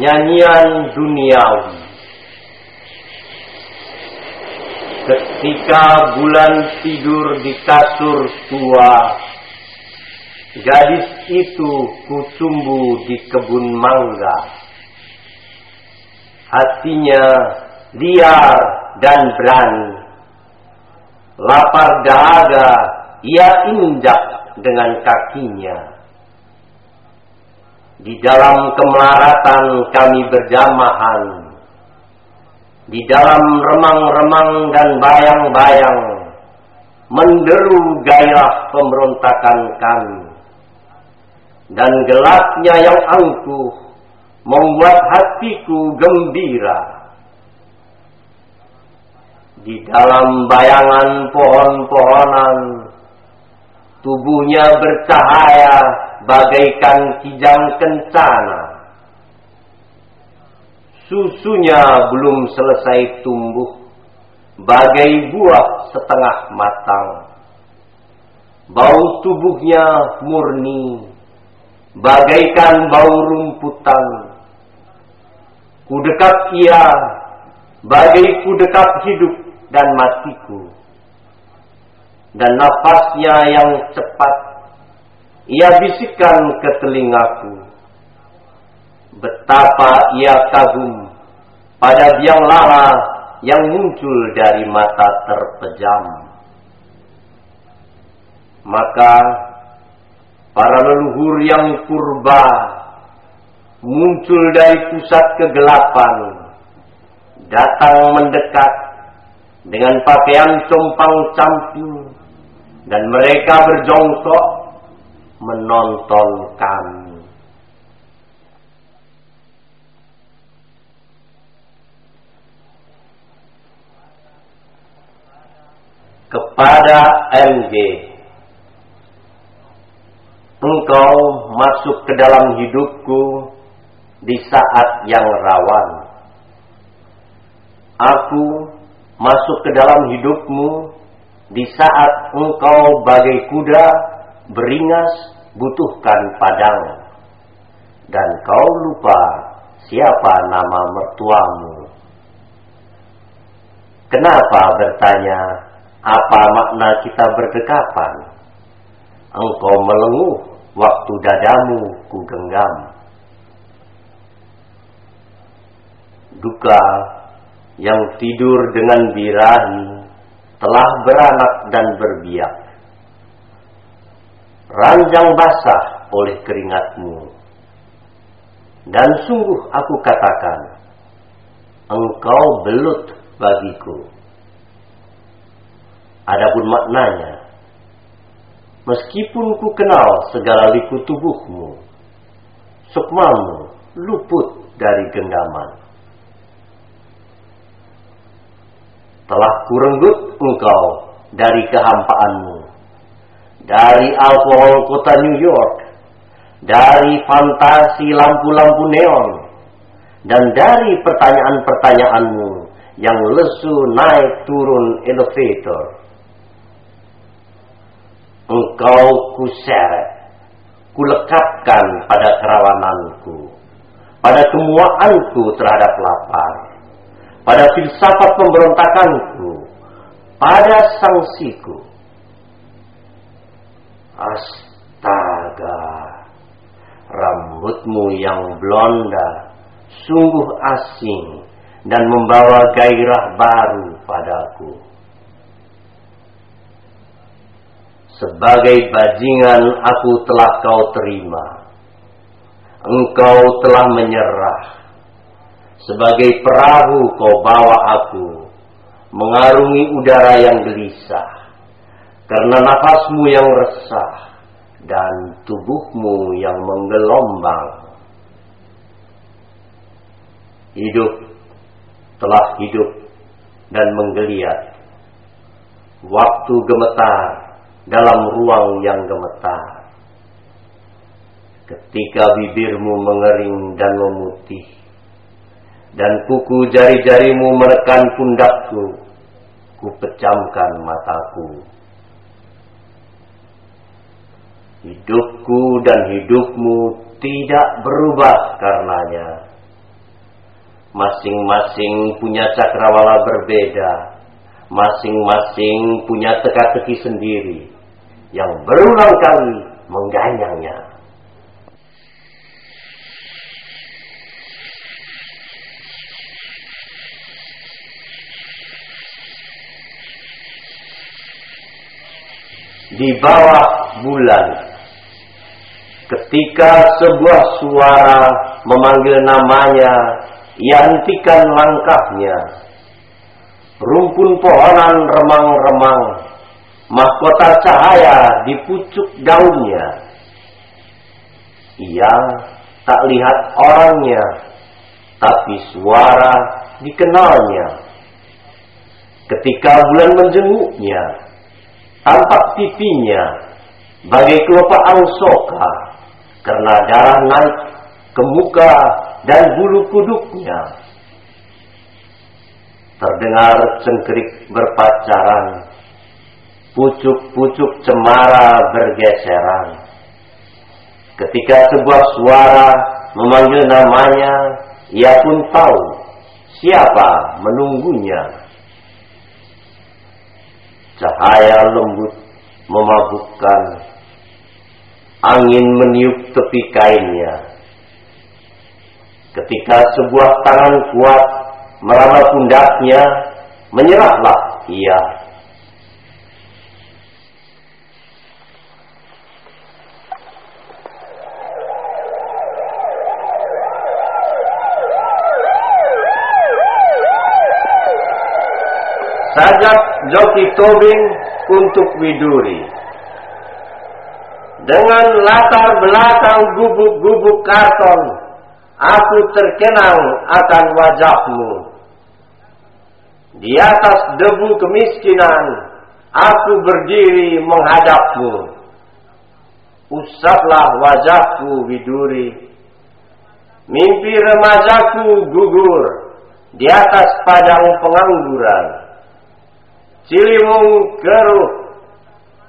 nyanyian duniawi. Ketika bulan tidur di kasur tua, gadis itu kutumbuh di kebun mangga. Hatinya liar dan berani. Lapar dahaga ia injak dengan kakinya. Di dalam kemelaratan kami berjamahan. Di dalam remang-remang dan bayang-bayang. Menderu gairah pemberontakan kami. Dan gelapnya yang angkuh membuat hatiku gembira. Di dalam bayangan pohon-pohonan, tubuhnya bercahaya bagaikan kijang kencana. Susunya belum selesai tumbuh, bagai buah setengah matang. Bau tubuhnya murni, bagaikan bau rumputan. Kudekat ia, bagai kudekat hidup dan matiku. Dan nafasnya yang cepat ia bisikkan ke telingaku. Betapa ia kagum pada biang lara yang muncul dari mata terpejam. Maka para leluhur yang purba muncul dari pusat kegelapan, datang mendekat dengan pakaian compang camping dan mereka berjongkok menonton kami. Kepada MG, engkau masuk ke dalam hidupku di saat yang rawan. Aku masuk ke dalam hidupmu di saat engkau bagai kuda beringas butuhkan padang dan kau lupa siapa nama mertuamu. Kenapa bertanya apa makna kita berdekapan? Engkau melenguh waktu dadamu ku genggam. Duka yang tidur dengan birahi telah beranak dan berbiak ranjang basah oleh keringatmu. Dan sungguh aku katakan, engkau belut bagiku. Adapun maknanya, meskipun ku kenal segala liku tubuhmu, sukmamu luput dari genggaman. Telah kurenggut engkau dari kehampaanmu dari alkohol kota New York, dari fantasi lampu-lampu neon, dan dari pertanyaan-pertanyaanmu yang lesu naik turun elevator. Engkau kuseret, kulekatkan pada kerawananku, pada kemuaanku terhadap lapar, pada filsafat pemberontakanku, pada sangsiku Astaga, rambutmu yang blonda sungguh asing dan membawa gairah baru padaku. Sebagai bajingan aku telah kau terima. Engkau telah menyerah. Sebagai perahu kau bawa aku mengarungi udara yang gelisah karena nafasmu yang resah dan tubuhmu yang menggelombang. Hidup telah hidup dan menggeliat. Waktu gemetar dalam ruang yang gemetar. Ketika bibirmu mengering dan memutih, dan kuku jari-jarimu menekan pundakku, ku pecamkan mataku Hidupku dan hidupmu tidak berubah karenanya. Masing-masing punya cakrawala berbeda. Masing-masing punya teka-teki sendiri. Yang berulang kali mengganyangnya. Di bawah bulan ketika sebuah suara memanggil namanya ia hentikan langkahnya. Rumpun pohonan remang-remang, mahkota cahaya di pucuk daunnya. Ia tak lihat orangnya, tapi suara dikenalnya. Ketika bulan menjenguknya, tampak pipinya bagai kelopak angsoka karena darah naik ke muka dan bulu kuduknya. Terdengar cengkrik berpacaran, pucuk-pucuk cemara bergeseran. Ketika sebuah suara memanggil namanya, ia pun tahu siapa menunggunya. Cahaya lembut memabukkan, angin meniup tepi kainnya Ketika sebuah tangan kuat meraba pundaknya, menyerahlah ia. Sajak joki tobing untuk widuri. Dengan latar belakang gubuk-gubuk karton aku terkenang akan wajahmu. Di atas debu kemiskinan, aku berdiri menghadapmu. Usaplah wajahku widuri. Mimpi remajaku gugur di atas padang pengangguran. Ciliwung keruh,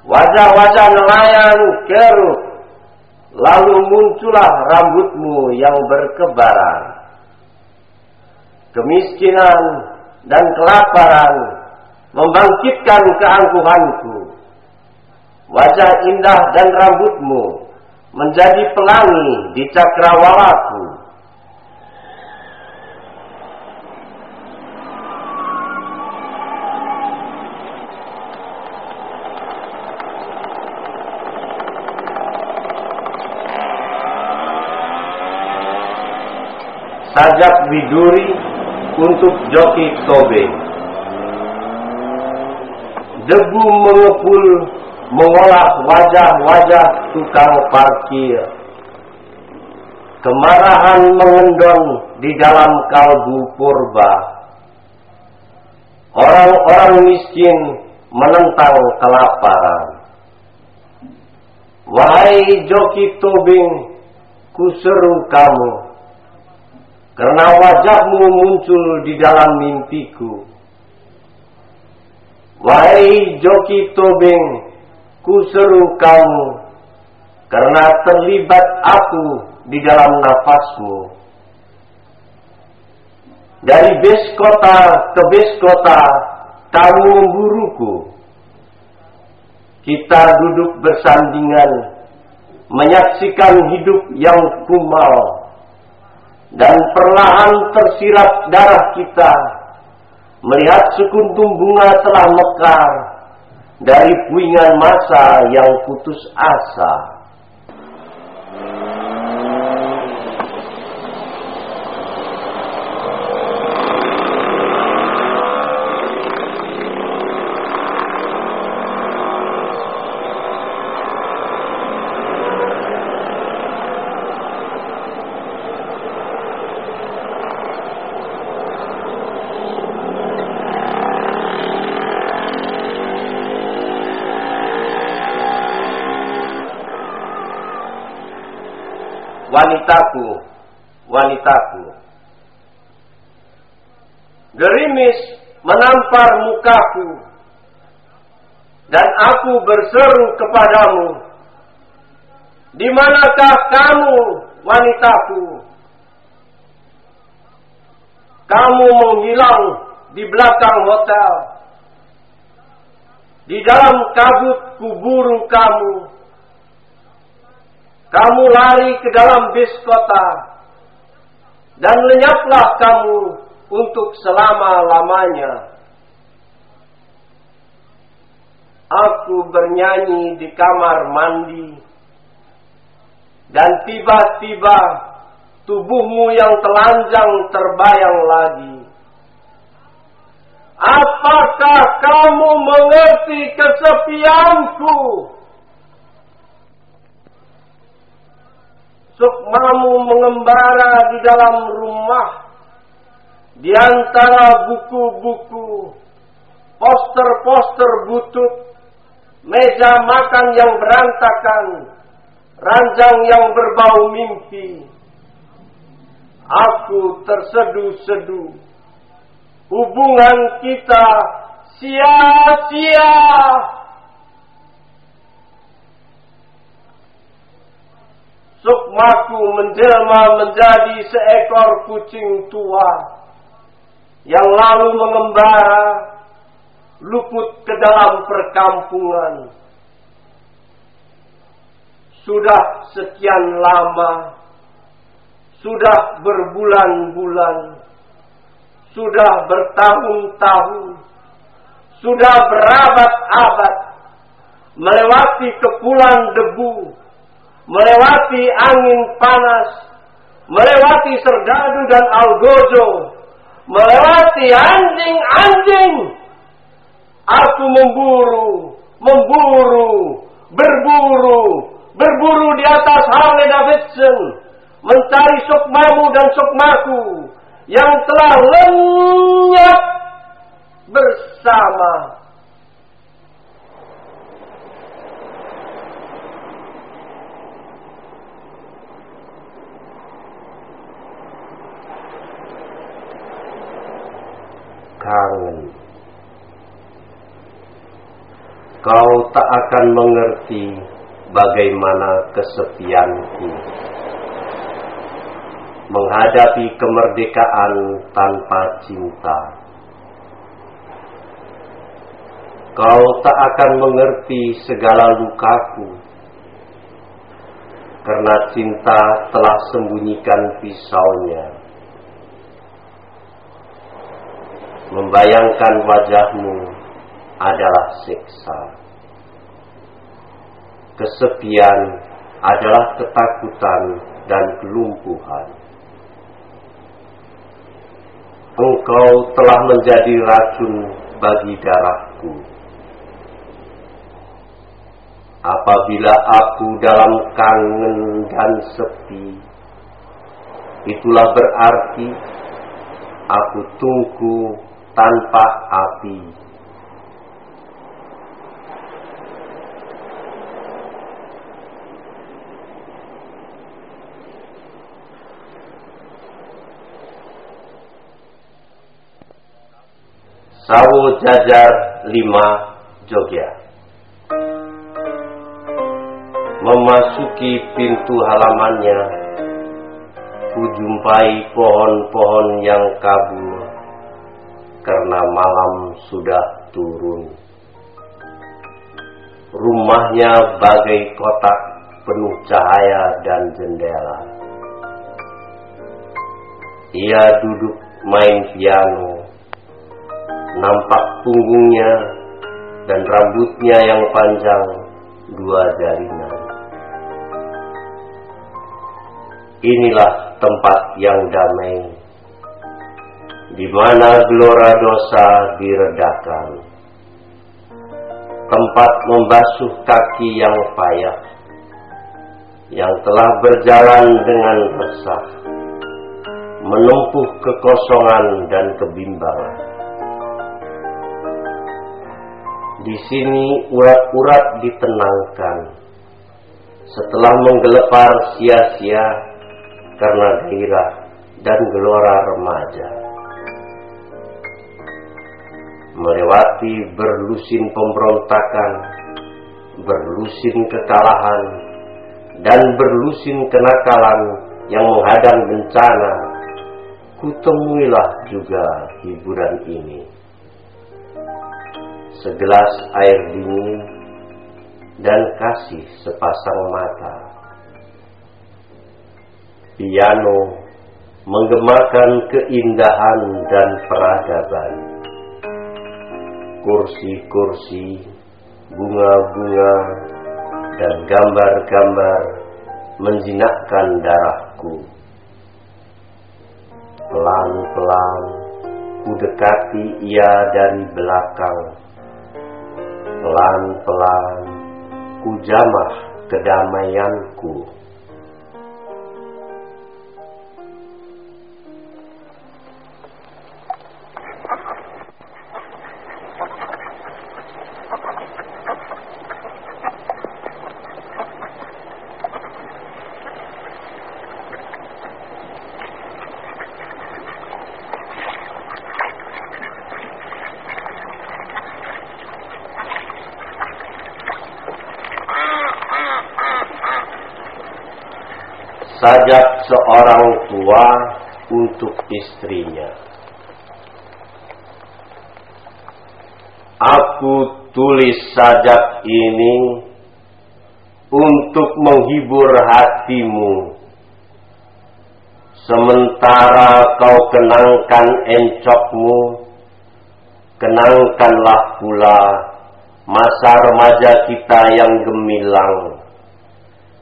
wajah-wajah nelayan keruh, Lalu muncullah rambutmu yang berkebaran. Kemiskinan dan kelaparan membangkitkan keangkuhanku. Wajah indah dan rambutmu menjadi pelangi di cakrawalaku. Sajak biduri untuk joki tobe. Debu mengepul mengolah wajah-wajah tukang parkir. Kemarahan mengendon di dalam kalbu purba. Orang-orang miskin menentang kelaparan. Wahai joki tobing, kuseru kamu karena wajahmu muncul di dalam mimpiku. Wahai Joki Tobing, ku seru kamu, karena terlibat aku di dalam nafasmu. Dari bes kota ke bes kota, kamu memburuku. Kita duduk bersandingan, menyaksikan hidup yang kumal dan perlahan tersirat darah kita melihat sekuntum bunga telah mekar dari puingan masa yang putus asa. Wanitaku, wanitaku. Gerimis menampar mukaku dan aku berseru kepadamu. Di manakah kamu, wanitaku? kamu menghilang di belakang hotel. Di dalam kabut kuburu kamu. Kamu lari ke dalam bis kota. Dan lenyaplah kamu untuk selama-lamanya. Aku bernyanyi di kamar mandi. Dan tiba-tiba tubuhmu yang telanjang terbayang lagi. Apakah kamu mengerti kesepianku? Sukmamu mengembara di dalam rumah, di antara buku-buku, poster-poster butut, meja makan yang berantakan, ranjang yang berbau mimpi, Aku terseduh-seduh. Hubungan kita sia-sia. Sukmaku menjelma menjadi seekor kucing tua yang lalu mengembara luput ke dalam perkampungan. Sudah sekian lama sudah berbulan-bulan, sudah bertahun-tahun, sudah berabad-abad, melewati kepulan debu, melewati angin panas, melewati serdadu dan algojo, melewati anjing-anjing. Aku memburu, memburu, berburu, berburu di atas Harley Davidson, mencari sukmamu dan sukmaku yang telah lenyap bersama. Kangen. Kau tak akan mengerti bagaimana kesepianku menghadapi kemerdekaan tanpa cinta. Kau tak akan mengerti segala lukaku, karena cinta telah sembunyikan pisaunya. Membayangkan wajahmu adalah siksa. Kesepian adalah ketakutan dan kelumpuhan engkau telah menjadi racun bagi darahku. Apabila aku dalam kangen dan sepi, itulah berarti aku tunggu tanpa api. Sawo Jajar 5 Jogja Memasuki pintu halamannya Kujumpai pohon-pohon yang kabur Karena malam sudah turun. Rumahnya bagai kotak penuh cahaya dan jendela. Ia duduk main piano. Nampak punggungnya dan rambutnya yang panjang dua jarinan. Inilah tempat yang damai, di mana gelora dosa diredakan. Tempat membasuh kaki yang payah, yang telah berjalan dengan resah, menempuh kekosongan dan kebimbangan Di sini urat-urat ditenangkan setelah menggelepar sia-sia karena gairah dan gelora remaja. Melewati berlusin pemberontakan, berlusin kekalahan, dan berlusin kenakalan yang menghadang bencana, kutemuilah juga hiburan ini. Segelas air dingin dan kasih sepasang mata. Piano menggemakan keindahan dan peradaban. Kursi-kursi, bunga-bunga, dan gambar-gambar menjinakkan darahku Pelan-pelan ku dekati ia dari belakang. Pelan-pelan ku jamah kedamaianku. Sajak seorang tua untuk istrinya. Aku tulis sajak ini untuk menghibur hatimu. Sementara kau kenangkan encokmu, kenangkanlah pula masa remaja kita yang gemilang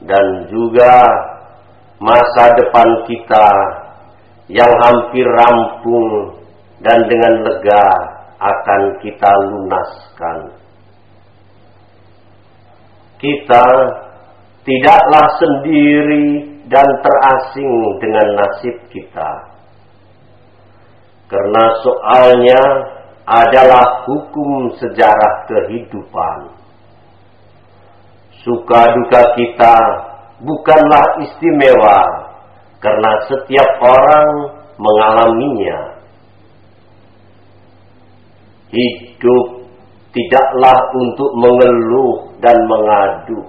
dan juga masa depan kita yang hampir rampung dan dengan lega akan kita lunaskan. Kita tidaklah sendiri dan terasing dengan nasib kita. Karena soalnya adalah hukum sejarah kehidupan. Suka duka kita bukanlah istimewa karena setiap orang mengalaminya. Hidup tidaklah untuk mengeluh dan mengadu.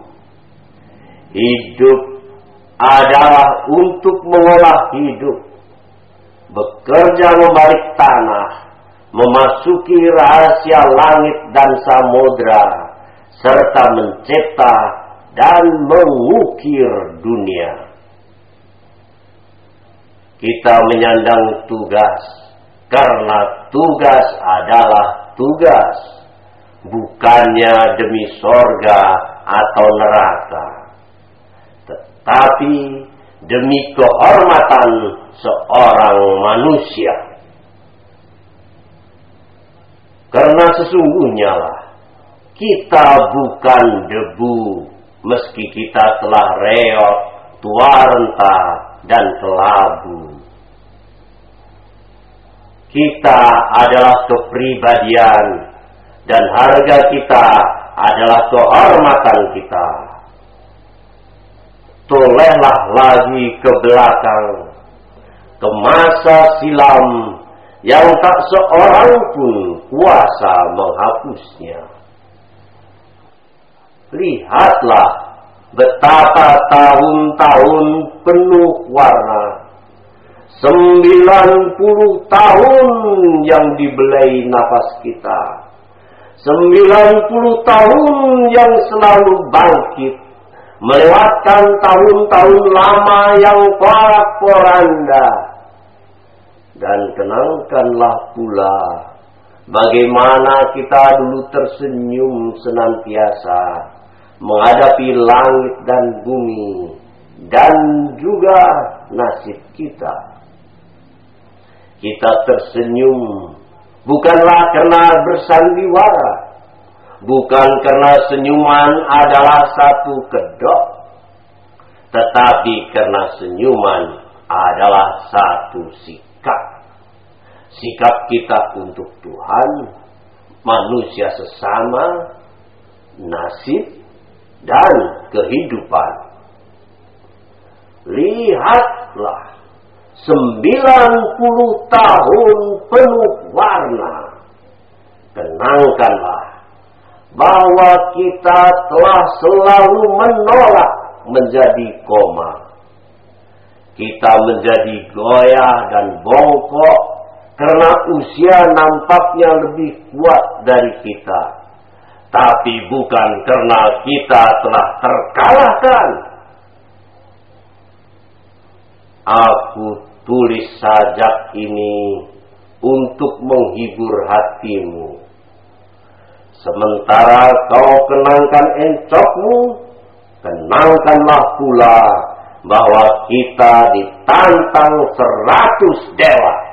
Hidup adalah untuk mengolah hidup. Bekerja membalik tanah, memasuki rahasia langit dan samudra, serta mencipta dan mengukir dunia. Kita menyandang tugas karena tugas adalah tugas, bukannya demi sorga atau neraka, tetapi demi kehormatan seorang manusia. Karena sesungguhnya lah kita bukan debu meski kita telah reot, tua renta, dan kelabu. Kita adalah kepribadian dan harga kita adalah kehormatan kita. Tolehlah lagi ke belakang, ke masa silam yang tak seorang pun kuasa menghapusnya. Lihatlah betapa tahun-tahun penuh warna. Sembilan puluh tahun yang dibelai nafas kita. Sembilan puluh tahun yang selalu bangkit. Melewatkan tahun-tahun lama yang porak-poranda. Dan kenangkanlah pula bagaimana kita dulu tersenyum senantiasa menghadapi langit dan bumi dan juga nasib kita. Kita tersenyum bukanlah karena bersandiwara, bukan karena senyuman adalah satu kedok, tetapi karena senyuman adalah satu sikap. Sikap kita untuk Tuhan, manusia sesama, nasib, dan kehidupan. Lihatlah, 90 tahun penuh warna. Tenangkanlah bahwa kita telah selalu menolak menjadi koma. kita menjadi goyah dan bongkok karena usia nampaknya lebih kuat dari kita. Tapi bukan karena kita telah terkalahkan. Aku tulis sajak ini untuk menghibur hatimu. Sementara kau kenangkan encokmu, kenangkanlah pula bahwa kita ditantang seratus dewa